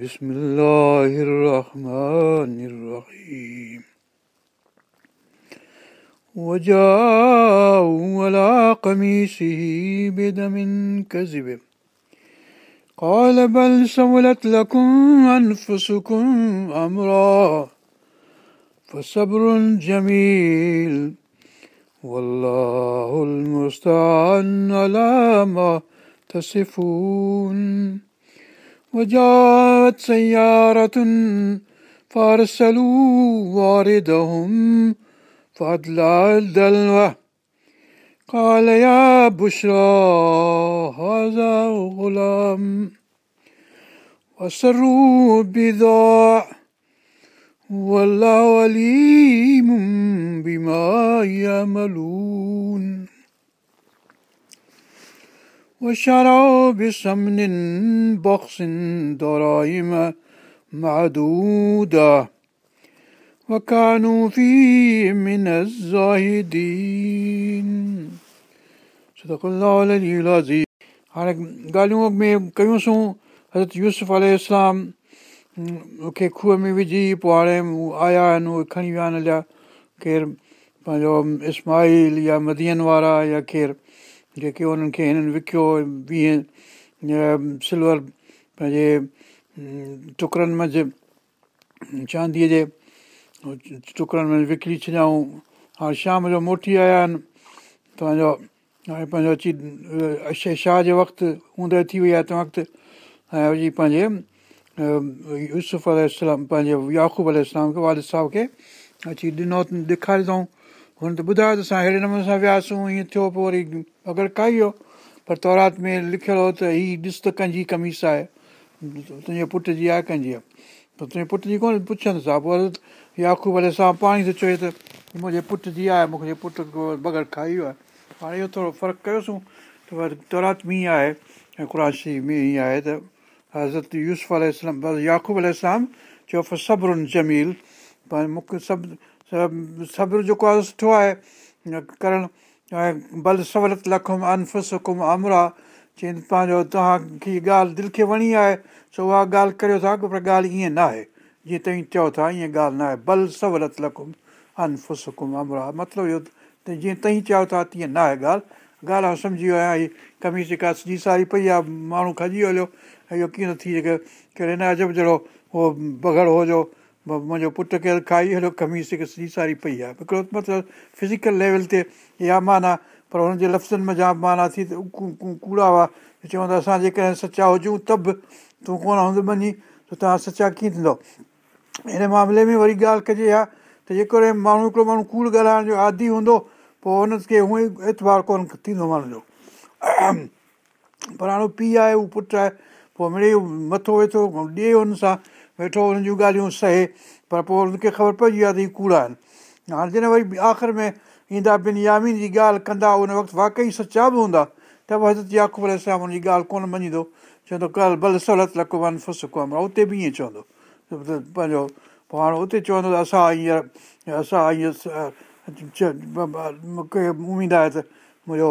بسم الله الرحمن الرحيم وجاءوا على قميصه بدم كذب قال بل سولت لكم أنفسكم أمرا فصبر جميل والله المستعان على ما تصفون وجاءت سيارة فأرسلوا واردهم فأدلع الدلوة قال يا بشرى هذا غلام وسروا بضاع والله عليم بما يعملون हाणे ॻाल्हियूं अॻ में कयूंसू हज़रत यूसुफ़लाम खे खूह में विझी पोइ हाणे आया आहिनि उहे खणी विया आहिनि केरु पंहिंजो इस्माहील या मदीनि वारा या केरु जेके उन्हनि खे हिननि विकियो वीह सिल्वर पंहिंजे टुकड़नि मंझि चांदीअ जे टुकड़नि में विकिणी छॾियाऊं हाणे शाम जो मोटी आया आहिनि तव्हांजो हाणे पंहिंजो अची छह शाह जे वक़्तु ऊंदहि थी वई आहे तंहिं वक़्तु ऐं वरी पंहिंजे यूसुफ अल पंहिंजे याक़ूब अल खे वालिद साहिब खे अची ॾिनो ॾेखारियो अथऊं हुन त ॿुधायो त असां अहिड़े नमूने सां वियासीं ईअं थियो पोइ वरी अगरि काई हो पर तौरात में लिखियलु हो त हीअ ॾिस त कंहिंजी कमीस आहे तुंहिंजे पुट जी आहे कंहिंजी आहे त तुंहिंजे पुट जी कोन पुछंदुसि हा पोइ यूब अले साम पाणी थो चए त मुंहिंजे पुट जी आहे मूंखे पुट बग़ैर खाई वियो आहे हाणे इहो थोरो फ़र्क़ु कयोसीं त तौरात में ई आहे ऐं कुराशी में ई आहे त हज़रत यूस अल इस्लाम अल चयो चओ सबरुनि चमेलील पर मूंखे सभु सब्रु जेको आहे सुठो आहे करणु ऐं बल सवलत लखुम अनफु सुकुम अमरा चइनि पंहिंजो तव्हांखे ॻाल्हि दिलि खे वणी आहे सो उहा ॻाल्हि करियो था पर ॻाल्हि ईअं न आहे जीअं तव्हीं चओ था ईअं ॻाल्हि न आहे बल सवलत लखुम अनफु सुम अमरा मतिलबु इहो त जीअं तव्हीं चओ था तीअं न आहे ॻाल्हि ॻाल्हि आउं सम्झी वियो आहियां हीअ कमीज जेका सॼी सारी पई आहे माण्हू खॼी हलियो ऐं इहो कीअं थो थी जेके कहिड़े न अजब जहिड़ो उहो बगड़ हुजो मुंहिंजो पुटु खे खाई हलो कमीस खमी सॼी सारी पई आहे हिकिड़ो मतिलबु फिज़िकल लेवल ते इहा माना पर हुननि जे लफ़्ज़नि में जाम माना थी त कूड़ा हुआ चवंदा असां जेकॾहिं सचा हुजूं त बि तूं कोन हूंदो मञी त तव्हां सचा कीअं थींदो हिन मामले में वरी ॻाल्हि कजे आहे त जेकॾहिं माण्हू हिकिड़ो माण्हू कूड़ ॻाल्हाइण जो आदि हूंदो पोइ हुन खे हूअं ई एतबार कोन थींदो माण्हू जो पर हाणे पीउ आहे हू पुटु आहे पोइ मिड़ेई मथो वेठो ॾिए हुन सां वेठो हुननि जूं ॻाल्हियूं सहे पर पोइ हुनखे ख़बर पइजी वई आहे त हीअ कूड़ा आहिनि हाणे जॾहिं वरी आख़िर में ईंदा ॿिनि यामीन जी ॻाल्हि कंदा उन वक़्तु वाकई सचा बि हूंदा त बि हज़रत याक़ूब सां हुन जी ॻाल्हि कोन मञींदो चवंदो कल्ह भले सहुलियत लकबान फ़ुस को उते बि ईअं चवंदो पंहिंजो पोइ हाणे उते चवंदो त असां हींअर असां हींअर उमेदु आहे त मुंहिंजो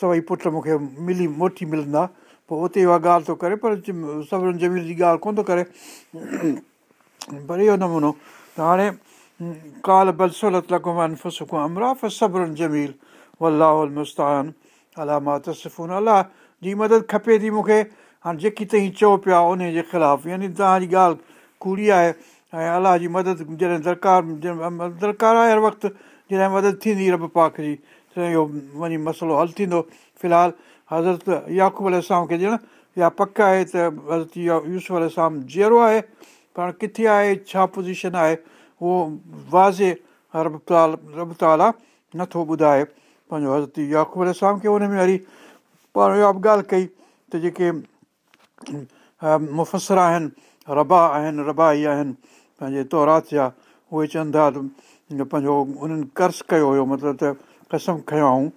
सभई पुट मूंखे मिली मोटी मिलंदा पोइ उते उहा ॻाल्हि थो करे पर सभिनि जमील जी ॻाल्हि कोन थो करे पर इहो नमूनो त हाणे काल बद सहुलियत लॻो सुख अमराफ सबरनि जमील वलाह मुस्तान अल अलाह मातफ़ून अल अलाह जी मदद खपे थी मूंखे हाणे जेकी तव्हीं चओ पिया उन जे ख़िलाफ़ु यानी तव्हांजी ॻाल्हि कूड़ी आहे ऐं अलाह जी मदद जॾहिं दरकार दरकार आहे हर वक़्तु जॾहिं मदद थींदी रब पाख जी त इहो वञी मसइलो हलु थींदो फ़िलहालु हज़रत याक़ूब याकूबलाम खे ॾियणु या पक आहे त हज़रत हज़रती यूसुफ़लाम जहिड़ो आहे पाण किथे आहे छा पोज़ीशन आहे उहो वाज़े रब ताल रब ताला नथो ॿुधाए पंहिंजो हज़रत यकू आलाम खे हुन में वरी पाण इहा बि ॻाल्हि कई त जेके मुफ़सर आहिनि रबा आहिनि रबा ई आहिनि पंहिंजे तौरात जा उहे चवनि था त पंहिंजो उन्हनि कर्ज़ु कयो हुयो मतिलबु त कसम खंयो ऐं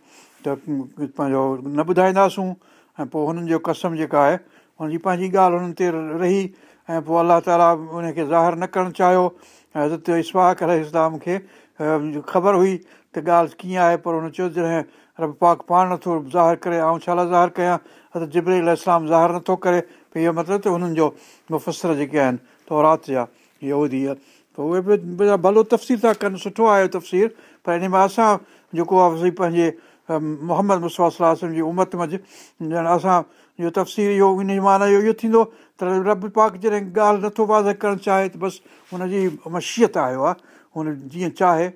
त पंहिंजो न ॿुधाईंदासूं ऐं पोइ हुननि जो कसम जेका आहे हुनजी पंहिंजी ॻाल्हि हुननि ते रही ऐं पोइ अलाह ताला उनखे खे ज़ाहिर न करणु चाहियो ऐं हज़ते इसफाक अल इस्लाम खे ख़बर हुई त ॻाल्हि कीअं आहे पर हुन चयो जॾहिं रब पाक पाण नथो ज़ाहिर करे ऐं छा लाइ ज़ाहिर कयां जिबरी इस्लाम ज़ाहिरु नथो करे त इहो मतिलबु त हुननि जो मुफ़सर जेके आहिनि त राति जा इहो धीउ त उहे बि भलो तफ़सीर था कनि सुठो आहे तफ़सीर पर इन मां असां जेको आहे पंहिंजे मोहम्मद मुसवा जी उमत मंझि ॼण असां इहो तफ़सील इहो इन माना इहो इहो थींदो त रब पाक जॾहिं ॻाल्हि नथो वाज़ करणु चाहे त बसि हुनजी मशियत आयो आहे हुन जीअं चाहे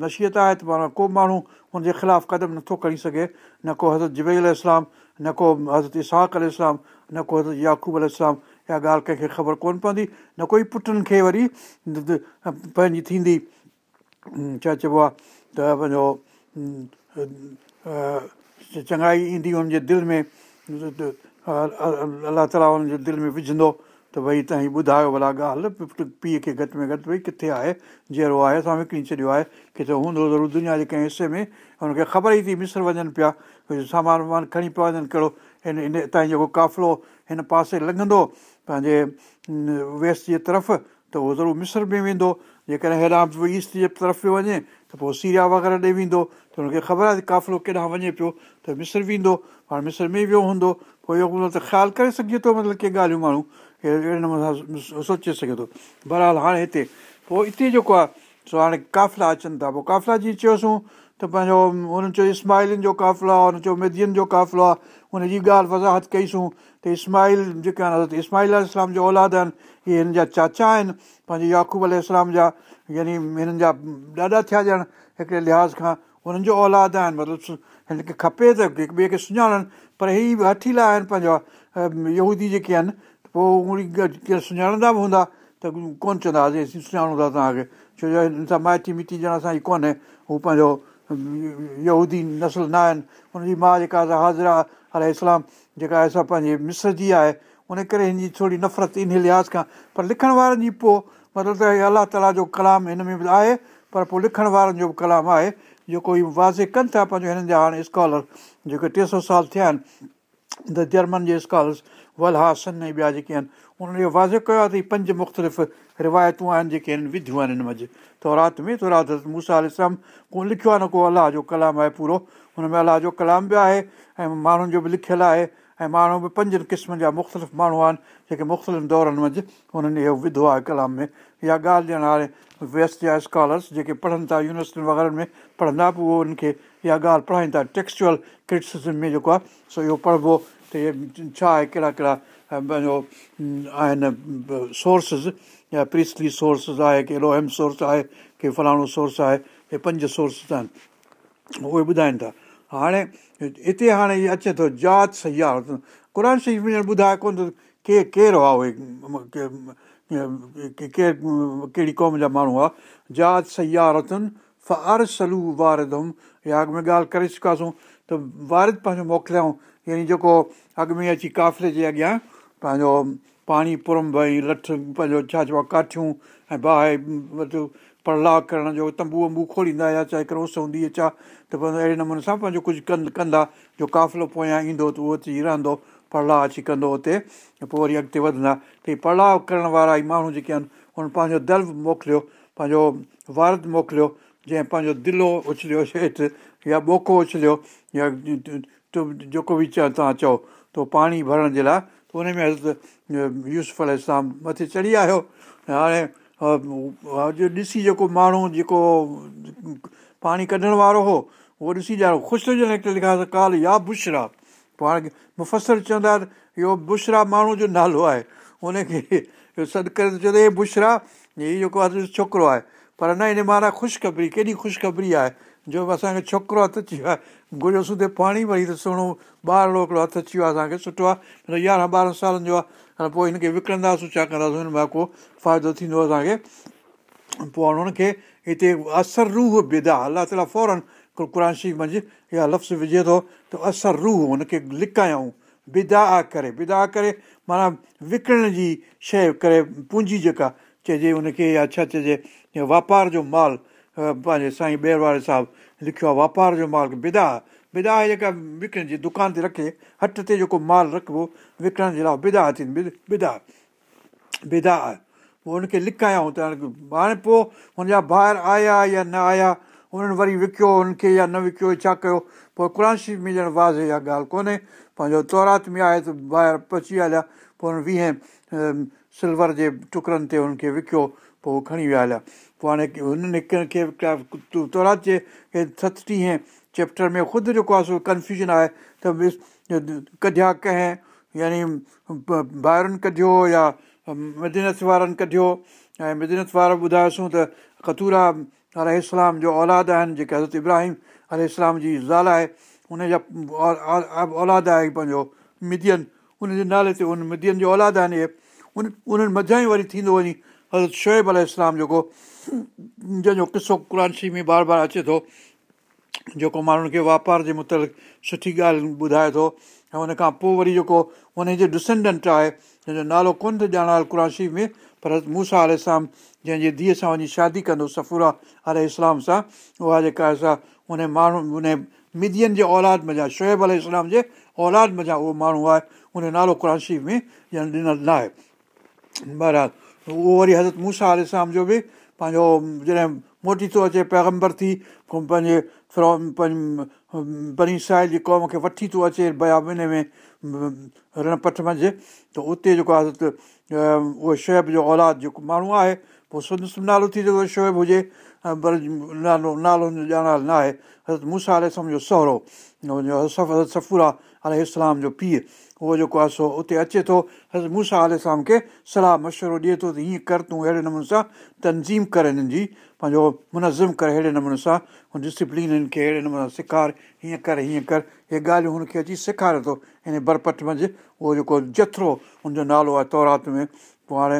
नशीयत आहे त माना को माण्हू हुनजे ख़िलाफ़ु कदम नथो खणी सघे न को हज़रत जिबैल इस्लाम न को हज़रत इसाक अल इस्लाम न को हज़रत याक़ूब अल इस्लाम इहा ॻाल्हि कंहिंखे ख़बर कोन पवंदी न कोई पुटनि खे वरी पंहिंजी थींदी छा चइबो आहे त पंहिंजो चङाई ईंदी हुनजे दिलि में अलाह ताला हुनजे दिलि में विझंदो त भई तव्हां ई ॿुधायो भला ॻाल्हि पीउ खे घटि में घटि भई किथे आहे जहिड़ो आहे असां विकिणी छॾियो आहे किथे हूंदो ज़रूरु दुनिया जे कंहिं हिसे में हुनखे ख़बर ई थी मिस्र वञनि पिया कुझु सामान वामान खणी पिया वञनि कहिड़ो हिन हिन हितां जेको काफ़िलो हिन पासे लॻंदो पंहिंजे वेस्ट जे तरफ़ त उहो ज़रूरु मिस्र में वेंदो जेकॾहिं हेॾा ईस्ट जे तरफ़ पियो वञे त पोइ सीरिया वग़ैरह ॾेई वेंदो त हुनखे ख़बर आहे त काफ़िलो केॾांहुं वञे पियो त मिस्र वेंदो हाणे मिस्र में वियो हूंदो पोइ इहो मतिलबु ख़्यालु करे सघिजे थो मतिलबु के ॻाल्हियूं माण्हू अहिड़े नमूने सां सोचे सघे थो बरहाल हाणे हिते पोइ हिते जेको आहे सो हाणे काफ़िला अचनि था पोइ काफ़िला जीअं चयोसीं त पंहिंजो हुन चयो इस्माइलिन जो काफ़िलो आहे हुन चयो मैदियुनि जो क़ाफ़िलो आहे हुनजी ॻाल्हि वज़ाहत कईसूं त इस्माल जेके आहिनि हज़रत त इस्लाम जो औलाद आहिनि इहे हिननि जा चाचा आहिनि पंहिंजे याक़ूब अल इस्लाम जा यानी हिननि जा ॾाॾा थिया ॼण हिकिड़े लिहाज़ खां हुननि जो औलाद आहिनि मतिलबु सु हिनखे खपे त हिक ॿिए खे सुञाणनि पर हीअ हथीला आहिनि पंहिंजा यहूदी जेके आहिनि पोइ उन केरु सुञाणंदा बि हूंदा त कोन्ह चवंदा हुआसीं सुञाणूं था तव्हांखे छो जो हिन सां माइटी मिटी ॼण असां ई कोन्हे हू पंहिंजो यहूदी नसल न आहिनि हुनजी माउ जेका हाज़िरा इस्लाम जेका आहे असां पंहिंजे मिस्र जी आहे उन करे हिन जी थोरी नफ़रत इन लिहाज़ खां पर लिखण वारनि जी पोइ मतिलबु त अलाह ताला जो कलाम हिन में बि आहे पर पोइ लिखण वारनि जो बि कलाम आहे जेको हीउ वाज़े कनि था पंहिंजो हिननि जा हाणे स्कॉलर जेके टे सौ साल थिया आहिनि द जर्मन जे स्कॉलर्स वलहा सन ऐं ॿिया जेके आहिनि उन्हनि इहो वाज़े कयो आहे त हीअ पंज मुख़्तलिफ़ रिवायतूं आहिनि जेके आहिनि विधियूं आहिनि हिन मंझि त राति में थोरा मूसा अल इस्लाम को लिखियो आहे न को अलाह जो कलाम आहे पूरो हुन में अलाह जो कलाम बि आहे ऐं माण्हुनि जो बि लिखियलु आहे ऐं माण्हू बि पंजनि क़िस्मनि जा मुख़्तलिफ़ माण्हू आहिनि जेके मुख़्तलिफ़ दौरनि मंझि हुननि इहो विधो आहे कलाम में इहा ॻाल्हि ॾियणु हाणे व्यस्त जा स्कॉलर्स जेके पढ़नि था यूनिवर्सिटी वग़ैरह में पढ़ंदा बि उहो उन्हनि खे इहा ॻाल्हि पढ़ाइनि था टेक्सचुअल क्रिटिसिज़म में जेको आहे सो इहो पढ़िबो त इहे छा आहे कहिड़ा कहिड़ा पंहिंजो आहिनि सोर्सिस या प्रीसली सोर्सिस आहे की अहिड़ोहम सोर्स आहे के फलाणो सोर्स आहे इहे पंज सोर्सिस आहिनि उहे ॿुधाइनि था हाणे हिते हाणे इहो अचे थो ज़ात सयारतुनि क़ुर शरीफ़ ॿुधाए कोन थो के केरु हुआ उहे केरु कहिड़ी क़ौम जा माण्हू हुआ जात सयारतुनि सलू वारद हुउमि या अॻु में ॻाल्हि करे चुकासूं त वारद पंहिंजो मोकिलियाऊं यानी जेको अॻु में अची काफ़िले जे अॻियां पंहिंजो पाणी पुरम भई लठ पंहिंजो छा चइबो आहे काठियूं ऐं बाहि परलाउ करण जो तंबू वंबू खोलींदा हुआ चाहे हिकिड़ो हूंदी हुई छा त पोइ अहिड़े नमूने सां पंहिंजो कुझु कंद कंदा जो काफ़िलो पोयां ईंदो त उहो अची रहंदो परलाउ अची कंदो हुते पोइ वरी अॻिते वधंदा त तलाउ करण वारा ई माण्हू जेके आहिनि हुन पंहिंजो दर्व मोकिलियो पंहिंजो वारद मोकिलियो जंहिं पंहिंजो दिलो उछलियो हेठि या ॿोखो उछलियो या जेको बि चओ तव्हां चओ त पाणी भरण जे लाइ त उनमें हल त यूज़फुल तव्हां मथे चढ़ी आयो ऐं हाणे अॼु ॾिसी जेको माण्हू जेको पाणी कढण वारो हो उहो ॾिसी ॼाण ख़ुशि हुजनि हिकु लिखां काल या बुशरा आहे पोइ हाणे मुफ़सर चवंदा आहिनि इहो बुशरा माण्हू जो नालो आहे उनखे सॾु करे त चवंदो हीउ भुश हीउ जेको आहे छोकिरो आहे पर न हिन महाराज ख़ुशिखबरी केॾी ख़ुशिखबरी आहे जो असांखे छोकिरो हथु अची वियो आहे गुरू सुधे पाणी भरी त सुहिणो ॿारु हिकिड़ो हथु अची वियो आहे असांखे सुठो आहे यारहं ॿारहं सालनि जो आहे हाणे पोइ हिनखे विकिणंदासीं छा कंदासीं हिन मां को फ़ाइदो थींदो असांखे पोइ हाणे हुनखे हिते असर रूह बिदा अलाह ताला फौरन क़ुर शीफ़ मंझि इहा लफ़्ज़ विझे थो त असर रूह हुनखे लिकायूं बिदा करे बिदा करे माना विकणण जी शइ करे पूंजी जेका चइजे हुनखे या छा चइजे वापार जो माल पंहिंजे साईं ॿेर वारे साहिबु लिखियो आहे वापार जो माल बिदा बिदाह जेका विकिणण जी दुकान ते रखे हथ ते जेको माल रखिबो विकणण जे लाइ बिदाह बिदा बिदा बिदा आहियो पोइ हुनखे लिकायऊं त हाणे पोइ हुनजा ॿाहिरि आया या न आया हुननि वरी विकियो हुनखे या न विकियो छा कयो पोइ किरांशी में ॼण वाज़ इहा ॻाल्हि कोन्हे पंहिंजो तौरात में आहे त ॿाहिरि पची विया हलिया पोइ हुन वीह सिल्वर जे टुकड़नि ते हुनखे विकियो पोइ खणी विया हलिया पोइ हाणे हुननि हिकु खे विकिण तौरात जे सतटीह चैप्टर में ख़ुदि जेको आहे सो कंफ्यूजन आहे त कढिया कंहिं यानी भाइरुनि कढियो या मिदिनत वारनि कढियो ऐं मिदिनत वारो ॿुधायोसूं त कतूरा अल इस्लाम जो औलाद आहिनि जेके हज़रत इब्राहिम अल जी ज़ाल आहे उनजा औलाद आहे पंहिंजो मिदियन उन जे नाले ते उन मिदियन जो औलाद आहिनि इहे उन उन्हनि मधा ई वरी थींदो वञी हज़रत शोएब अलाम जेको जंहिंजो किसो क़ुर में बार बार अचे थो जेको माण्हुनि खे वापार जे मुतलिक़ सुठी ॻाल्हि ॿुधाए थो ऐं हुन खां पोइ वरी जेको हुन जो डिसेंडेंट आहे जंहिंजो नालो कोन थो ॼाण आहे क़राशी में पर मूसा आल इस्लाम जंहिंजे धीअ सां वञी शादी कंदो सफ़ूरा सफ़ुरा इस्लाम सां उहा जेका आहे असां हुन माण्हू हुन मिधीअनि जे औलाद में जा अल इस्लाम जे औलाद में उहो माण्हू आहे उनजो नालो कराशी में ॼण ॾिनल न आहे बहरहाल उहो वरी हज़रत मूसा आल इस्लाम जो बि पंहिंजो जॾहिं मोटी थो अचे पैगम्बर थी पंहिंजे फ्रॉम बनी साहिल जी क़ौम खे वठी थो अचे बयाबिन महीने में रणप मंझि त उते जेको आहे उहो शोएब जो औलाद जेको माण्हू आहे पोइ सुनसु नालो थी थींदो शोएब हुजे पर नालो नालो हुनजो ॼाण न आहे हज़रत मूसा आले सलाम जो सहुरो हुनजो हज़रत सफ़ुरा इस्लाम जो पीउ उहो जेको आहे सो उते अचे थो हज़रत मूसा आले सलाम खे सलाह मशवरो ॾिए थो त हीअं कर तूं अहिड़े नमूने सां तनज़ीम कर हिननि जी पंहिंजो मुनज़िम कर अहिड़े नमूने सां हुन डिसिप्लिन खे अहिड़े नमूने सां सेखार हीअं कर हीअं कर हीअ ॻाल्हियूं हुनखे अची सेखारे थो हिन बरपट मंझि उहो जेको जेतिरो हुनजो नालो आहे तौरात में पोइ हाणे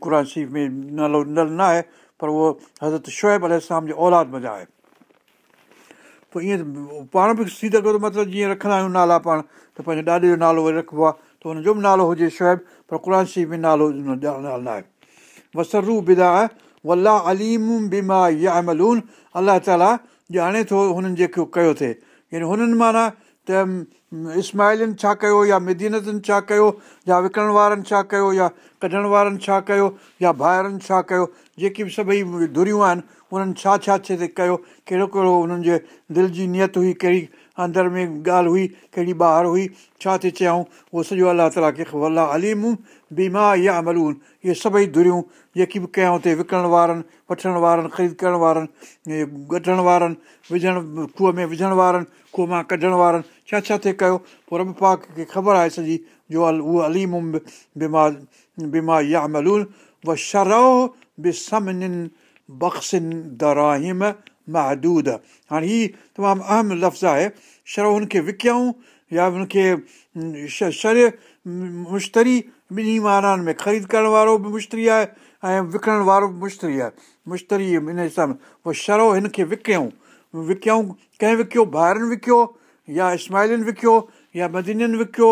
क़ुर शरीफ़ में नालो न आहे पर उहो हज़रत शुएब अलाम जे औलाद मज़ा आहे पोइ ईअं पाण बि सिधे त मतिलबु जीअं रखंदा आहियूं नाला पाण त पंहिंजे ॾाॾे जो नालो वरी रखिबो आहे त हुनजो बि नालो हुजे शुएब पर क़ुर शरीफ़ में नालो न आहे बसरू बिदा आहे वला अलीम बीमा या अमलून अलाह ताला ॼाणे थो हुननि जेको कयो थिए यानी हुननि माना त इस्माइलनि छा कयो या मिदिनतनि छा कयो या विकिणण वारनि छा कयो या कढण वारनि छा कयो या भाइरनि छा कयो जेकी बि सभई धुरियूं आहिनि उन्हनि छा छा छा कयो कहिड़ो कहिड़ो हुननि जे दिलि जी नियत हुई कहिड़ी अंदरि में ॻाल्हि हुई कहिड़ी ॿार हुई छा थी चयऊं उहो सॼो अलाह ताला खे अलाह अलीम बीमा या अमलून इहे सभई धुरियूं जेकी बि कयाऊं हुते विकण वारनि वठण वारनि ख़रीद करण वारनि आहिनि वारनि विझण खूह में विझण वारनि खूह मां कढण वारनि छा छा थिए कयो पोइ रब पाक खे ख़बर आहे सॼी जो अल उहो अलीम बीमा बीमा या अमलून व शरो बि समिन बख़्सिन दराहिम महदूद हाणे हीउ तमामु अहम लफ़्ज़ आहे शर हुनखे विकियऊं या हुनखे शर मुश्तरी ॿिन्ही महान में ख़रीद करण वारो बि मुश्तरी आहे ऐं विकिणण वारो बि मुश्तरी आहे मुश्तरी इन हिसाब सां पोइ शर हिन विकियऊं विकियऊं कंहिं विकियो ॿाहिरनि विकियो या इस्माइलनि विकियो या मदीननि विकियो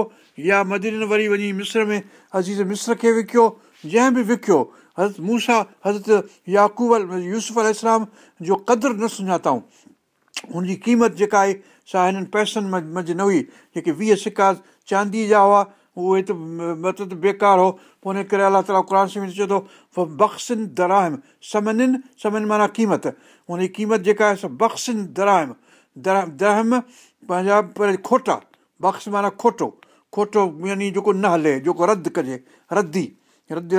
या मदीननि वरी वञी मिस्र में अज़ीज़ मिस्र खे विकियो जंहिं बि विकियो हज़रत मूसा हज़रत याक़ूब अल यूसुफ अल इस्लाम जो क़दुरु न सुञाताऊं हुन जी क़ीमत जेका आहे सा हिननि पैसनि मंझि न हुई जेके वीह सिका चांदी जा हुआ उहे त मतिलबु बेकार हो पोइ हिन करे अलाह ताला क़ुर में चए थो बख़्सिन दराहिम समनिन समन माना क़ीमत हुनजी क़ीमत जेका आहे बख़्सिन दराहिम दर दरहम पंहिंजा पर खोटा बख़्स माना खोटो खोटो यानी जेको न हले जेको रदि कजे रदी रध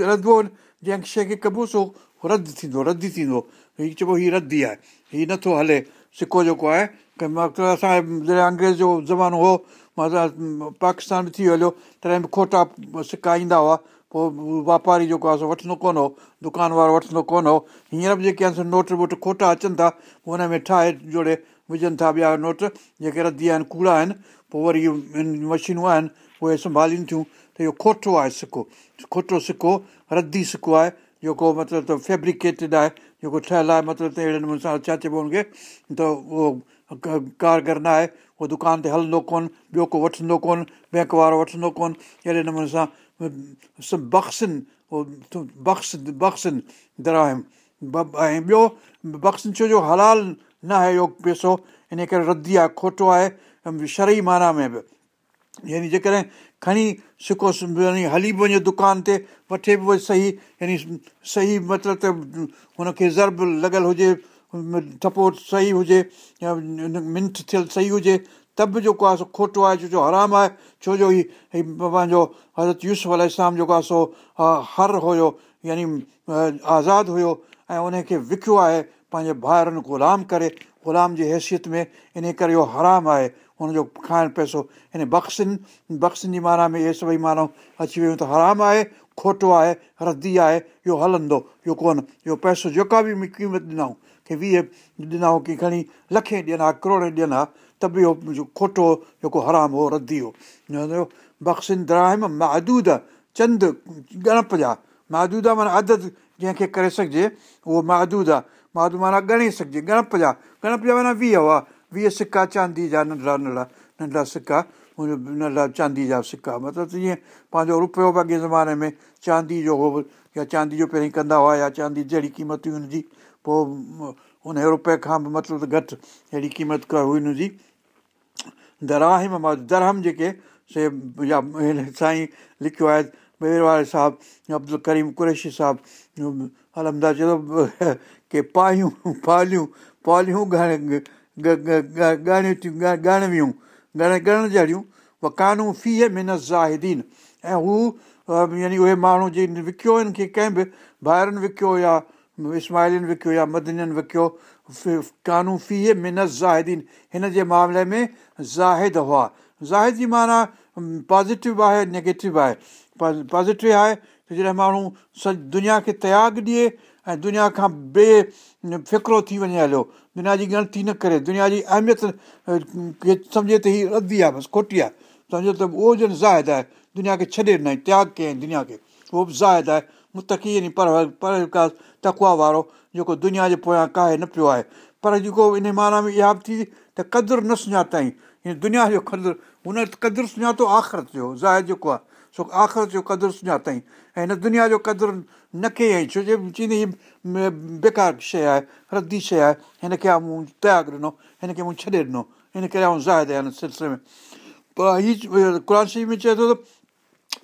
रधि जंहिं शइ खे कबूसो रध थींदो ई थींदो हीउ चइबो हीउ हीअ ई आहे हीउ नथो हले सिको जेको आहे कंहिं महिल असां जॾहिं अंग्रेज़ जो ज़मानो हो मां पाकिस्तान बि थी हलियो तॾहिं बि खोटा सिका ईंदा हुआ पोइ वापारी जेको आहे सो वठंदो कोन हो दुकान वारो वठंदो कोन हो हींअर बि जेके आहिनि नोट वोट खोटा अचनि था पोइ हुन में ठाहे जोड़े विझनि था ॿिया नोट जेके रदी आहिनि कूड़ा आहिनि पोइ वरी मशीनूं आहिनि उहे संभालिनि थियूं त इहो खोटो आहे सिको खोटो सिको रदी सिको आहे जेको मतिलबु त फेब्रिकेटिड आहे जेको ठहियलु आहे मतिलबु त अहिड़े नमूने सां छा चइबो हुनखे त उहो कारगर न आहे उहो दुकान ते हलंदो कोन ॿियो को वठंदो कोन बैंक वारो वठंदो कोन अहिड़े नमूने सां बक्सनि उहो बक्श बक्सनि दराहिम ऐं ॿियो बक्शन छो जो हलाल न आहे इहो पैसो इन करे रदी आहे खोटो आहे शरई माना में बि यानी जेकॾहिं खणी सिखो यानी हली बि वञे दुकान ते वठे बि वञे सही यानी सही मतिलबु त हुनखे ज़रब लॻियल हुजे थपो सही हुजे या मिंथ थियलु सही हुजे त बि जेको आहे सो खोटो आहे छो जो हराम आहे छो जो ही पंहिंजो हज़रत यूसुफ इस्लाम जेको आहे सो हर हुयो यानी आज़ादु हुयो ऐं उनखे विकियो आहे पंहिंजे भाउरनि ग़ुलाम करे ग़ुलाम जी हैसियत में इन करे इहो हराम आहे हुनजो खाइणु पैसो हिन बक्षिन बक्शिन जी माना में इहे सभई माना अची वियूं त हराम आहे खोटो आहे रधी आहे इहो हलंदो इहो कोन इहो पैसो जेका बि क़ीमत ॾिनऊं की वीह ॾिनाऊं की खणी लखे ॾियनि हा करोड़ ॾियनि हा त बि उहो खोटो जेको हराम हो रधी हो बक्षिन दराएम महदूद चंद गणप जा महदूद आहे माना अदद जंहिंखे करे सघिजे उहो महदूद आहे महदूद माना ॻणे सघिजे गणप जा गणप जा माना वीह हुआ वीह सिका चांदी जा नंढा नंढा नंढा सिका हुन नंढा चांदी जा सिका मतिलबु जीअं पंहिंजो रुपयो बि अॻे ज़माने में चांदी जो हो या चांदी जो पहिरीं कंदा हुआ या चांदी जहिड़ी क़ीमत हुई हुनजी पोइ उन रुपए खां बि मतिलबु घटि अहिड़ी क़ीमत हुई हुनजी दराहिम दरहम जेके से या हिन साईं लिखियो आहे वेर वारे साहिबु अब्दुल करीम क़रेशी साहिबु हलमदा चवंदो की पायूं पालियूं पालियूं घणे ॻणियूं थियूं ॻणवियूं ॻण ॻाए जहिड़ियूं उहा क़ानू फीह में न ज़ाहिदीन ऐं हू यानी उहे माण्हू जिन विकियो हिन खे कंहिं बि भाइरनि विकियो या इस्माइलियुनि विकियो या मदनियुनि विकियो कानू फीह में न ज़ाहिदीन हिन जे मामले में ज़ाहिद हुआ ज़ाहिद जी माना पॉज़िटिव आहे नेगेटिव आहे पॉज़िटिव आहे त जॾहिं माण्हू स दुनिया खे तयाग ॾिए ऐं दुनिया खां बे फिकिरो थी वञे हलियो दुनिया जी ॻणती न करे दुनिया जी अहमियत के सम्झे त हीअ रदी आहे बसि खोटी आहे सम्झो त उहो ॼण ज़ाद आहे दुनिया खे छॾे ॾिनई त्याग कयईं दुनिया खे उहो बि ज़ाइद आहे मुतकी यानी पर पर पर तकवा वारो जेको दुनिया जे पोयां काहे न पियो आहे पर जेको इन माना में इहा बि थी त कदुरु न सुञातई हीअ दुनिया जो क़दुरु हुन कदुरु सुञातो आख़िर थियो ज़ाइ जेको आहे छो आख़िरत जो कदुरु सुञा अथई ऐं हिन दुनिया जो कदुरु न कंहिं आई छो जे चवंदी हीअ बेकार शइ आहे रदी शइ आहे हिनखे मूं त्याग ॾिनो हिनखे मूं छॾे ॾिनो हिन करे मां ज़ाहिद आहियां हिन सिलसिले में पर हीअ क़ुर में चए थो त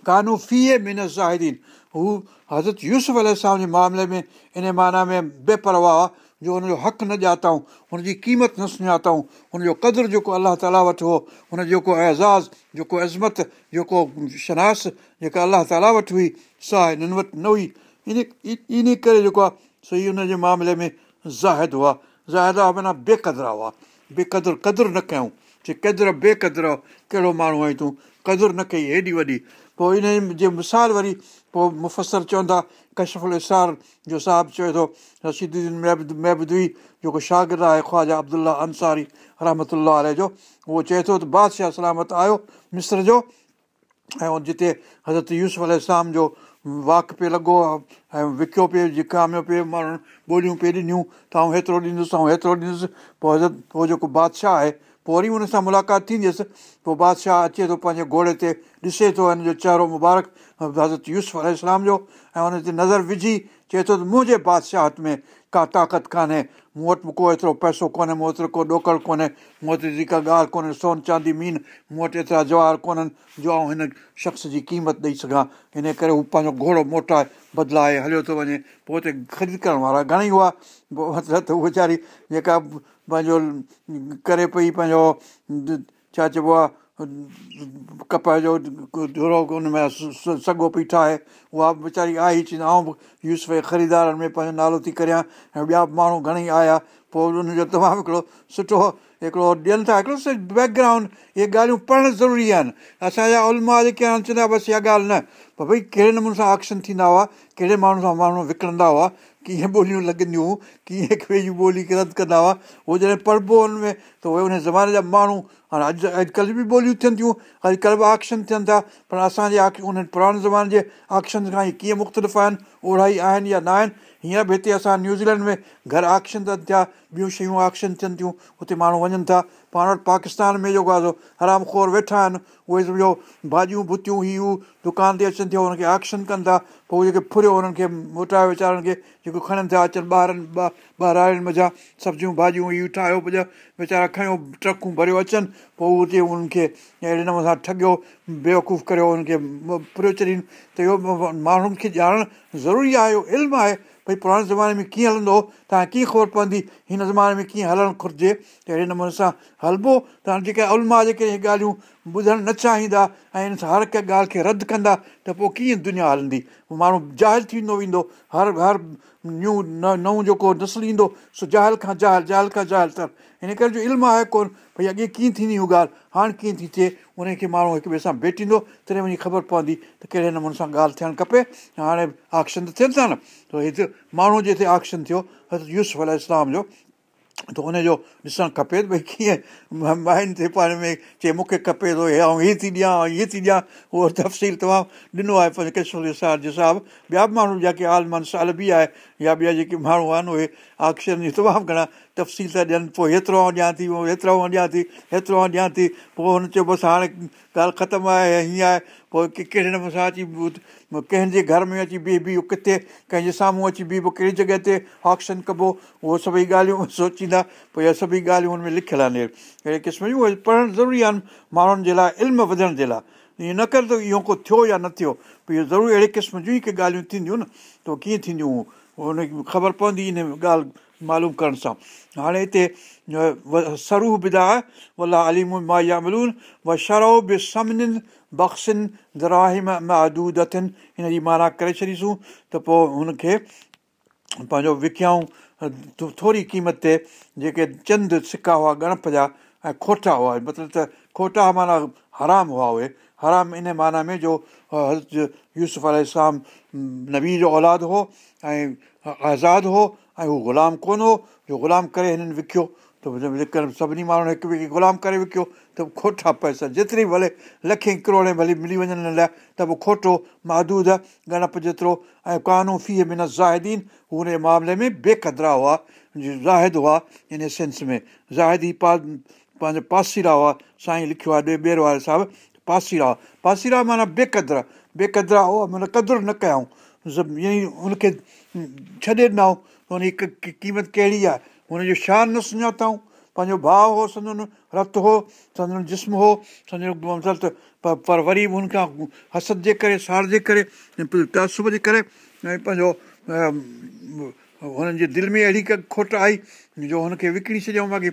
कानू फीए में न ज़ाहिदीन हू हज़रत यूसुफ़ जे मामले में इन माना में बेपरवाह आहे जो हुनजो हक़ु न ॼातऊं हुनजी क़ीमत न सुञातऊं हुनजो कदुरु जेको अलाह ताला वटि हो हुन जो जेको एज़ाज़ु जेको अज़मत जेको शनास जेका अलाह ताला वटि हुई सा हिननि वटि न हुई इन इन करे जेको आहे सो ई हुनजे मामले में ज़ाहिद हुआ ज़ाहिदा माना बेक़दरा हुआ बेक़दुरु क़दुरु न कयूं चए क़दुरु बेक़दुरु कहिड़ो माण्हू आहीं तूं क़दुरु न कई हेॾी वॾी पोइ इन जे मिसाल वरी पोइ मुफ़सर चवंदा कशफ इसार जो साहिबु चए थो महबद महबूदी जेको शागिर्दु आहे ख़्वाजा अब्दुला अंसारी रहमत जो उहो चए थो त बादशाह सलामत आयो मिस्र जो ऐं जिते हज़रत यूस अलाम जो वाक पियो लॻो आहे ऐं विकियो पियो जिकामियो पियो माण्हुनि ॿोलियूं पे ॾिनियूं त आऊं हेतिरो ॾींदुसि ऐं हेतिरो ॾींदुसि पोइ हज़रत उहो जेको बादशाह आहे पोइ वरी हुन सां मुलाक़ात थींदी हुअसि पोइ बादशाह अचे थो पंहिंजे घोड़े ते ॾिसे थो हिन जो चहिरो मुबारक हज़रत यूस अलाम जो ऐं हुन ते नज़र विझी चए थो त मुंहिंजे बादशाह हथ में का ताक़त कान्हे मूं वटि बि को एतिरो पैसो कोन्हे मूं वटि को ॾोकड़ कोन्हे मूं वटि का ॻाल्हि कोन्हे सोन चांदी मीन मूं वटि एतिरा जवाहर कोन्हनि जो आऊं हिन शख़्स जी क़ीमत ॾेई सघां हिन करे हू पंहिंजो घोड़ो मोटाए बदिलाए हलियो थो वञे पोइ हुते ख़रीद करण वारा घणेई हुआ उहे वीचारी जेका पंहिंजो करे पई पंहिंजो छा चइबो आहे कप जो धुरो में सॻो पीठा आहे उहा बि वीचारी आई चवंदी आऊं बि यूस भई ख़रीदारनि में पंहिंजो नालो थी करियां ऐं ॿिया बि माण्हू घणेई आया पोइ उनजो तमामु हिकिड़ो सुठो हिकिड़ो ॾियनि था हिकिड़ो बैकग्राउंड इहे ॻाल्हियूं पढ़णु ज़रूरी आहिनि असांजा उलमा जेके आहिनि चवंदा बसि इहा ॻाल्हि न पर भई कहिड़े नमूने सां ऑक्शन थींदा हुआ कहिड़े माण्हू सां माण्हू विकिणंदा हुआ कीअं ॿोलियूं लॻंदियूं कीअं पंहिंजी ॿोली रदि कंदा हुआ उहो जॾहिं पढ़िबो हुन में त उहे हुन ज़माने जा माण्हू हाणे अॼु अॼुकल्ह बि ॿोलियूं थियनि थियूं अॼुकल्ह बि ऑक्शन थियनि था पर असांजे आक उन्हनि पुराणे ज़माने जे ऑक्शन खां ई कीअं मुख़्तलिफ़ आहिनि उड़ा ई आहिनि या न आहिनि हीअं बि हिते असां न्यूज़ीलैंड में घर ऑक्शन था थिया ॿियूं शयूं ऑर्शन थियनि थियूं हुते माण्हू वञनि था पाण वटि पाकिस्तान में जेको आहे हराम खोर वेठा आहिनि उहे सम्झो भाॼियूं भुतियूं हीअ उहे दुकान ते अचनि थियूं हुनखे ऑक्शन कनि था पोइ जेके फुरियो हुननि खे मोटायो वीचारनि खे जेको खणनि था अचनि ॿारनि ॿ ॿारनि मा सब्जियूं भाॼियूं इहे ठाहियो पंहिंजा वीचारा खयो ट्रकूं भरियो अचनि पोइ उते उन्हनि खे अहिड़े नमूने सां ठगियो बेवकूफ़ करियो उन्हनि खे पुरियो छॾी त इहो माण्हुनि खे ॼाणणु ज़रूरी आहे इहो इल्मु आहे भई पुराणे ज़माने में कीअं हलंदो तव्हांखे कीअं ख़बर पवंदी हिन ज़माने में कीअं हलणु घुरिजे त अहिड़े नमूने सां हलिबो त जेके उलमा जेके ॻाल्हियूं ॿुधणु न चाहींदा ऐं हिन सां हर कंहिं ॻाल्हि खे रदि कंदा त पोइ कीअं दुनिया हलंदी माण्हू ज़ाहिरु थींदो वेंदो हर हर न्यू नओ नओं जेको नसल ईंदो सो जाहिल खां जाहिल ज़ल खां जल त हिन करे जो इल्मु आहे कोन भई अॻे कीअं थींदी हूअ ॻाल्हि हाणे कीअं थी थिए उनखे माण्हू हिक ॿिए सां भेटींदो तॾहिं वञी ख़बर पवंदी त कहिड़े नमूने सां ॻाल्हि थियणु खपे हाणे आक्शन त थियनि था न त हिते माण्हू जे हिते ऑक्शन थियो यूस अलाम जो त हुनजो ॾिसणु खपे त भई कीअं माइनि ते पाण में चए मूंखे खपे थो हीअ आऊं हीअं थी ॾियां ऐं ई थी ॾियां उहो तफ़सील तमामु ॾिनो आहे पंहिंजे जे साहिबु ॿिया बि माण्हू जेके आलमान साल बि आहे या ॿिया जेके माण्हू आहिनि उहे अक्षरनि जी तमामु घणा तफ़सील था ॾियनि पोइ हेतिरो ॾियां थी हेतिरो ॾियां थी हेतिरो ॾियां थी पोइ हुन चयो बसि हाणे ॻाल्हि ख़तमु आहे हीअं आहे पोइ कहिड़े नमूने सां अची कंहिंजे घर में अची बीह बीह किथे कंहिंजे साम्हूं अची बीह पोइ कहिड़ी जॻह ते ऑक्शन कबो उहो सभई ॻाल्हियूं सोचींदा पोइ इहे सभई ॻाल्हियूं हुन में लिखियलु आहिनि अहिड़े क़िस्म जूं उहे पढ़णु ज़रूरी आहिनि माण्हुनि जे लाइ इल्मु वधण जे लाइ ईअं न करे त इहो को थियो या न थियो पोइ इहो ज़रूरी अहिड़े क़िस्म जूं ई के ॻाल्हियूं थींदियूं न त कीअं थींदियूं उहो हुनखे ख़बर पवंदी इन ॻाल्हि मालूम करण सां हाणे हिते वला अलीम माया आलीमू व शरो बि समनिन बख़्सिन दराहिम महदूद अथनि हिन जी माना करे छॾीसूं त पोइ हुनखे पंहिंजो विकियाऊं थोरी क़ीमत ते जेके चंद सिका हुआ गणप जा ऐं खोटा हुआ मतिलबु त खोटा माना हराम हुआ उहे हराम इन माना में जो हज़रत यूसुफ अलाम जो औलाद हो ऐं आज़ादु हो ऐं हू ग़ुलाम कोन हो जो ग़ुलाम करे हिननि विकियो त सभिनी माण्हुनि हिकु ॿिए खे ग़ुलाम करे विकियो त खोटा पैसा जेतिरी भले लखे करोड़े भली मिली वञनि हिन लाइ त पोइ खोटो महदूद गणप जेतिरो ऐं क़ानू फ़ीअ में न ज़ाहिदीन उहे हुनजे मामले में बेक़दरा हुआ ज़ाहिद हुआ इन सेंस में ज़ाहिदी पा पंहिंजो पासीरा हुआ साईं लिखियो आहे ॿिए ॿेर वारे साहिबु पासीरा पासीरा माना बेक़दरा बेक़दरा हुआ माना क़दुरु न कयाऊं या हुनखे छॾे ॾिनऊं त हुन जी क़ीमत कहिड़ी आहे हुनजो शान न सुञातऊं पंहिंजो भाउ हो सम्झो रतु हो सम्झो जिस्म हो सम्झो मतिलबु पर वरी बि हुनखां हसद जे करे सार जे करे तसुब जे करे ऐं पंहिंजो हुननि जे दिलि में अहिड़ी क खोट आई जो हुनखे विकिणी छॾियऊं बाक़ी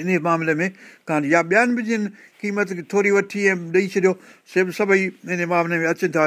इन मामले में कान या ॿियनि बि जिन क़ीमत थोरी वठी ऐं ॾेई छॾियो से बि सभई इन मामले में अचनि था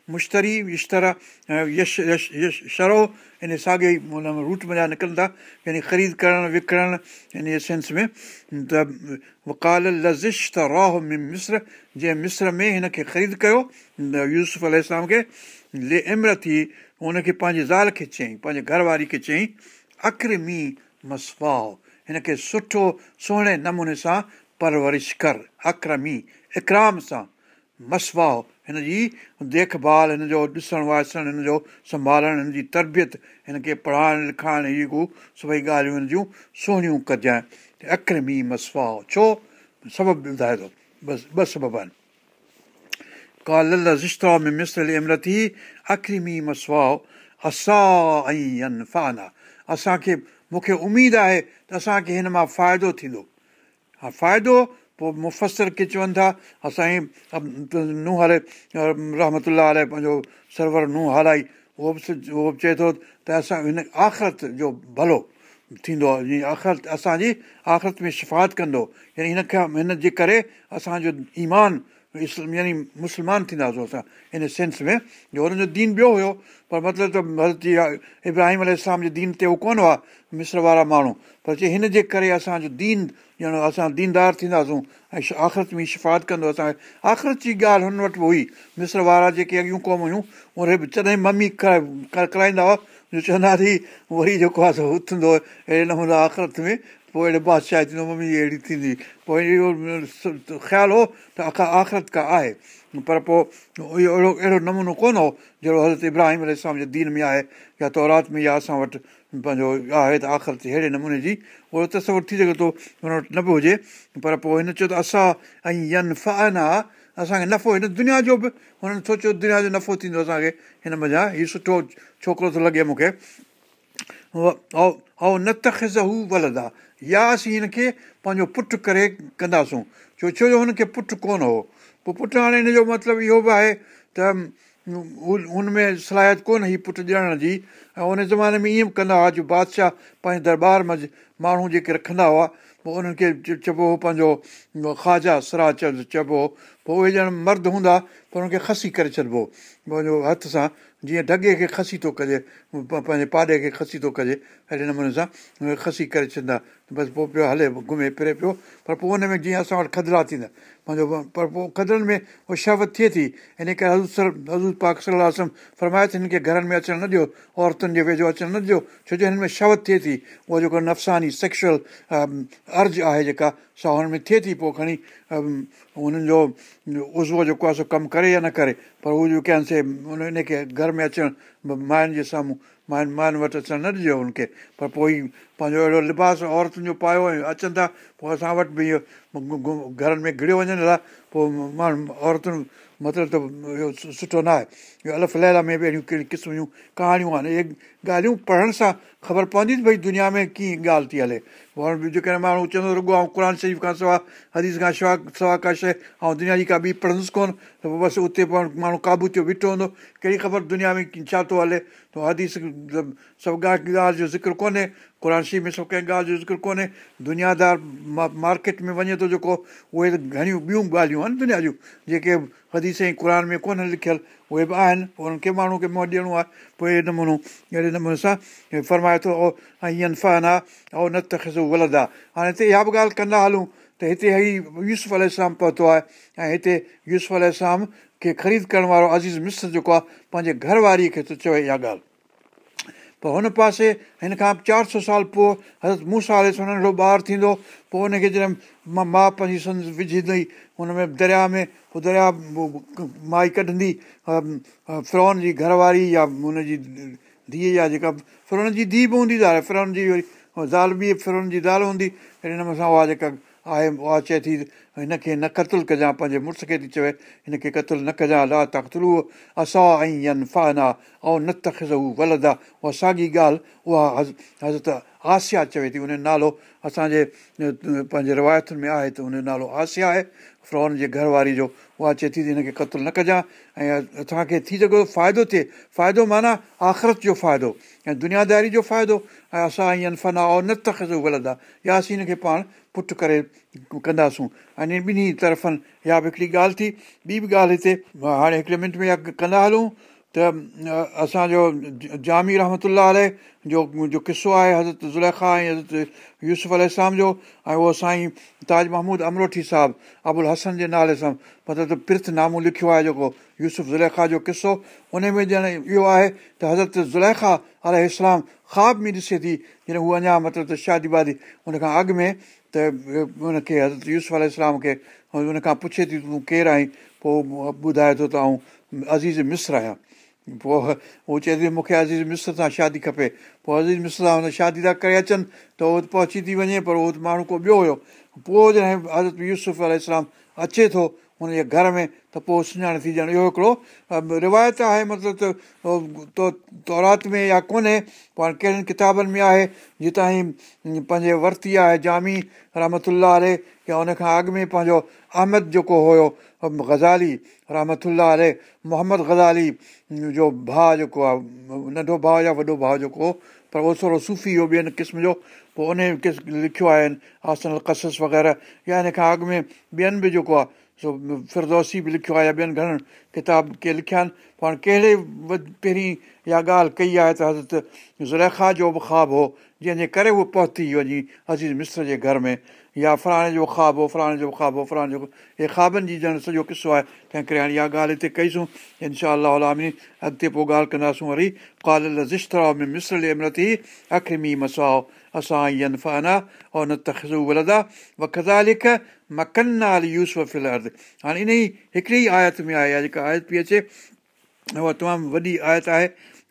मुश्तरी इश्तर यश यश यश शरो इन साॻे ई माना रूट में जा निकिरंदा यानी ख़रीद करणु विकिणणु इन सेंस में त वकाल लज़िश त राह में मिस्र जंहिं मिस्र में हिन खे ख़रीद कयो यूसफ अल खे ले इम्र थी हुनखे पंहिंजी ज़ाल खे चयईं पंहिंजे घरवारी खे चयईं अख़िर मी मसवाओ हिन खे सुठो सुहिणे नमूने सां परवरिश कर अख़रु मी इकराम सां मसवाह हिन जी देखभाल हिन जो ॾिसणु वासणु हिन जो संभालणु हिन जी तरबियत हिनखे पढ़ाइणु लिखाइणु इहे को सभई ॻाल्हियूं हिन जूं सुहिणियूं कजांइ अख़रीमी मसवाह छो सबबु ॿुधाए थो बसि ॿ सबब आहिनि का रिश्ता में मिसर अमरती अख़रीमी मसवाह असा ऐं असांखे मूंखे उमेदु आहे त असांखे हिन मां फ़ाइदो थींदो हा फ़ाइदो पोइ खे चवनि था असांजी नूह हले रहमत लाए पंहिंजो सरवर नूह हलाई उहो बि उहो बि चए थो त असां हिन आख़िरत जो भलो थींदो आहे जीअं आख़िरत असांजी आख़िरत में शिफ़ात कंदो यानी हिन खां हिन जे करे असांजो ईमान इसल यानी मुस्लमान थींदा थींदासीं असां इन सेंस में जो हुननि जो दीन ॿियो हुयो पर मतिलबु त हज़रत इब्राहिम अल जे दीन ते उहो कोन हुआ मिस्र वारा माण्हू पर हिन जे करे असांजो दीन ॼण असां दीनदार थींदासूं ऐं आख़िरत में शिफ़ात कंदो असांखे आख़िरत जी ॻाल्हि हुन वटि बि हुई मिस्र वारा जेके अॻियूं क़ौम हुयूं उहे चई मम्मी कराईंदा हुआ जो चवंदासीं वरी जेको आहे उथंदो अहिड़े नमूने आख़िरत में पोइ अहिड़े बादशाह थींदो मम्मी अहिड़ी थींदी पोइ इहो ख़्यालु हो त अखा आख़िरत का आहे पर पोइ इहो अहिड़ो अहिड़ो नमूनो कोन हो जहिड़ो हज़रत इब्राहिम अल जे दीन में आहे या तौरात में या असां वटि पंहिंजो आहे त आख़िरत अहिड़े नमूने जी उहो त सिर्फ़ु थी सघे थो हुन वटि न बि हुजे पर पोइ हिन चयो त असां ऐं यन फन आहे असांखे नफ़ो हिन दुनिया जो बि हुननि सोचियो दुनिया जो नफ़ो थींदो असांखे हिन मज़ा हीउ सुठो छोकिरो थो लॻे मूंखे ऐं न त ख़ुश हू या असीं हिनखे पंहिंजो पुटु करे कंदासूं छो छो जो हुनखे पुटु कोन हो पोइ पुटु हाणे हिन जो मतिलबु इहो बि आहे त हुन में सलाहियत कोन हुई पुटु ॾियण जी ऐं उन ज़माने में ईअं बि कंदा हुआ जो बादशाह पंहिंजे दरबार मंझि माण्हू जेके रखंदा हुआ पोइ उन्हनि खे चइबो हुओ पंहिंजो ख़्वाजा सराह सरा चइबो हो पोइ उहे ॼण मर्द हूंदा त हुनखे खसी करे छॾिबो पंहिंजो हथ सां जीअं ढगे खे खसी थो कजे पंहिंजे पाॾे खे खसी थो कजे अहिड़े नमूने सां खसी करे छॾंदा बसि पोइ पियो हले घुमे फिरे पियो पर पोइ हुन में जीअं असां वटि खदरा थींदा पंहिंजो पर पोइ खदरनि में उहो शवथ थिए थी हिन करे हज़ूर सर हज़ूर पाक सलाहु आसम फरमायत हिनखे घरनि में अचणु न ॾियो औरतुनि जे वेझो अचणु न ॾियो छो जो हिन में शवथ थिए थी उहो जेको नफ़सानी सेक्शुअल अर्ज़ु आहे जेका सा हुन में थिए थी पोइ खणी उन्हनि जो उज़वो जेको आहे सो कमु करे या न करे पर उहो जेके आहिनि से उन इनखे घर में अचणु माइनि जे साम्हूं माइनि माइनि वटि अचणु न ॾिजो हुनखे पर पोइ ई पंहिंजो अहिड़ो लिबास औरतुनि जो पायो ऐं अचनि था पोइ असां वटि बि इहो घरनि में घिड़ियो वञनि था पोइ माण्हू औरतुनि मतिलबु त इहो सुठो न आहे इहो अलफ़ अलफला में बि अहिड़ियूं कहिड़ी क़िस्म जूं कहाणियूं आहिनि ॻाल्हियूं पढ़ण सां ख़बर पवंदी त भई दुनिया में कीअं ॻाल्हि थी हले जेकॾहिं माण्हू चवंदो रुॻो ऐं क़ुर शरीफ़ खां सवाइ हदीस खां शुवा सवा का शइ ऐं दुनिया जी का ॿी पढ़ंदुसि कोन त पोइ बसि उते माण्हू क़ाबू थियो बीठो हूंदो कहिड़ी ख़बर दुनिया में छा थो हले त हदीस सभु ॻाल्हि ॻाल्हि जो ज़िक्र कोन्हे क़ुर शरीफ़ में सभु कंहिं ॻाल्हि जो ज़िक्र कोन्हे दुनियादार मा मार्केट में वञे थो जेको उहे घणियूं ॿियूं ॻाल्हियूं आहिनि दुनिया जूं जेके हदीस ऐं क़ुर में कोन लिखियलु उहे बि आहिनि पोइ उन्हनि खे माण्हू खे मुंहुं ॾियणो आहे पोइ अहिड़े नमूनो अहिड़े नमूने सां फरमाए थो ओ ऐं ईअं फहन आहे ऐं न त खसो वलद आहे हाणे हिते इहा बि ॻाल्हि कंदा हलूं त हिते हीउ यूस अलाम पहुतो आहे ऐं हिते यूसुफ़ल इस्लाम खे ख़रीद करण वारो अज़ीज़ मिस्र जेको आहे पंहिंजे घरवारीअ खे थो चवे इहा ॻाल्हि त हुन पासे हिन खां चारि सौ साल पोइ हर मूं सां नंढो ॿारु थींदो पोइ हुनखे जॾहिं माउ पंहिंजी संस विझंदी हुन में दरिया में पोइ दरिया माई कढंदी फिरोन जी घरवारी या हुनजी धीअ जा जेका फिरोन जी धीउ बि हूंदी ज़ाल फिरोन जी वरी ज़ाल बि फिरोन जी ज़ाल हूंदी अहिड़े नमूने सां उहा जेका आहे उहा चए थी हिनखे न क़तलु कजांइ पंहिंजे मुड़ुस खे थी चवे हिनखे क़तलु न कजां ला तख़्तलू असां ऐं यन फाना ऐं न त ख़ज़ उहा आहे उहा साॻी ॻाल्हि उहा हज़ हज़त आसिया चवे थी उन नालो असांजे पंहिंजे रिवायतुनि में आहे त उनजो नालो आसिया आहे फ्रॉन जे घरवारी जो उहा चए थी त हिनखे क़तलु न कजां ऐं असांखे थी सघे थो फ़ाइदो थिए फ़ाइदो माना आख़िरत जो फ़ाइदो ऐं दुनियादारी जो फ़ाइदो ऐं असां ईअं फना औ न ख़ू ग़लति आहे या असीं हिनखे पाण पुट करे कंदासूं ऐं अने ॿिन्ही तरफ़नि इहा बि हिकिड़ी ॻाल्हि थी ॿी बि ॻाल्हि हिते हाणे हिकिड़े मिंट में कंदा हलूं त असांजो जामी रहमत आल जो जो किसो आहे हज़रत ज़ुलखा ऐं हज़रत यूसुफ़ इस्लाम जो ऐं उहो साईं ताज महमूद अमरोठी साहबु अबुल हसन जे नाले सां मतिलबु पिर्थ नामो लिखियो आहे जेको यूसुफ ज़ुला जो किसो उन में ॼण इहो आहे त हज़रत ज़ुलहखा अल इस्लाम ख़्वाब में ॾिसे थी जॾहिं हू अञा मतिलबु त शादी बादी उनखां अॻु में त हुनखे हज़रत यूसुफ आल इस्लाम खे हुन खां पुछे थी तूं केरु आहीं पोइ ॿुधाए थो त आऊं अज़ीज़ मिस्र आहियां पोइ उहो चए थी मूंखे अज़ीज़ मिस्र सां शादी खपे पोइ अज़ीज़ मिस्र सां हुन शादी था करे अचनि त उहो पहुची थी वञे पर उहो माण्हू को ॿियो हुयो पोइ जॾहिं हज़रत यूसुफ़ु इस्लाम अचे थो हुनजे घर में त पोइ सुञाण थी ॼण इहो हिकिड़ो रिवायत आहे मतिलबु त तौरात में या कोन्हे पाण कहिड़नि किताबनि में आहे जितां ई पंहिंजे वरिती आहे जामी रहमत अलाह या उनखां अॻु में पंहिंजो अहमद जेको हुयो गज़ाली रहमत अलाह मोहम्मद गज़ाली जो भाउ जेको आहे नंढो भाउ या वॾो भाउ जेको हुओ पर उहो थोरो सूफ़ी हुओ ॿियनि क़िस्म जो पोइ उन किस लिखियो आहे आसन कसस वग़ैरह या हिन खां अॻु में ॿियनि बि जेको आहे सो फिरोसी बि लिखियो आहे या ॿियनि घणनि किताब के लिखिया आहिनि पाण कहिड़े पहिरीं इहा ॻाल्हि कई आहे त हज़रत ज़ुलख़ा जो बि ख़्वाबु हो जंहिंजे करे उहो पहुती वञी अज़ीज़ मिस्र जे घर में या फलाणे जो ख़्वाबु हो फलाणे जो ख़्वाबु हो फलाणे जो इहे ख़्वाबनि जी ॼण सॼो किसो आहे तंहिं करे हाणे इहा ॻाल्हि हिते कईसूं इनशा उलामी अॻिते पोइ ॻाल्हि कंदासूं वरी कालल रिश्ताव में मिस्र ले अमृती अख़रमी मसाओ عسى أن ينفعنا أو نتخذ ولدا वकज़ालिक मकन्ना यूसुफ़ फिल अर्द हाणे इन ई हिकिड़ी ई आयत में आहे जेका आयत पई अचे उहा तमामु वॾी आयत आहे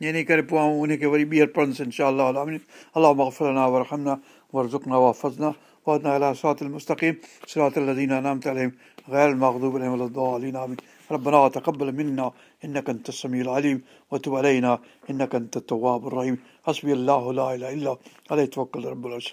इन करे पोइ आऊं उनखे वरी ॿीहर पढ़ंदुसि इनशा अलाह मगफ़रना वरहमना वरज़ुकना वाफ़ज़ना وأدنا إلى صراط المستقيم صراط الذين أنعمت عليهم غير المغضوب عليهم ولا الضالين ربنا تقبل منا إنك أنت السميع العليم وتب علينا إنك أنت التواب الرحيم حسبي الله لا إله إلا عليه توكل رب العرش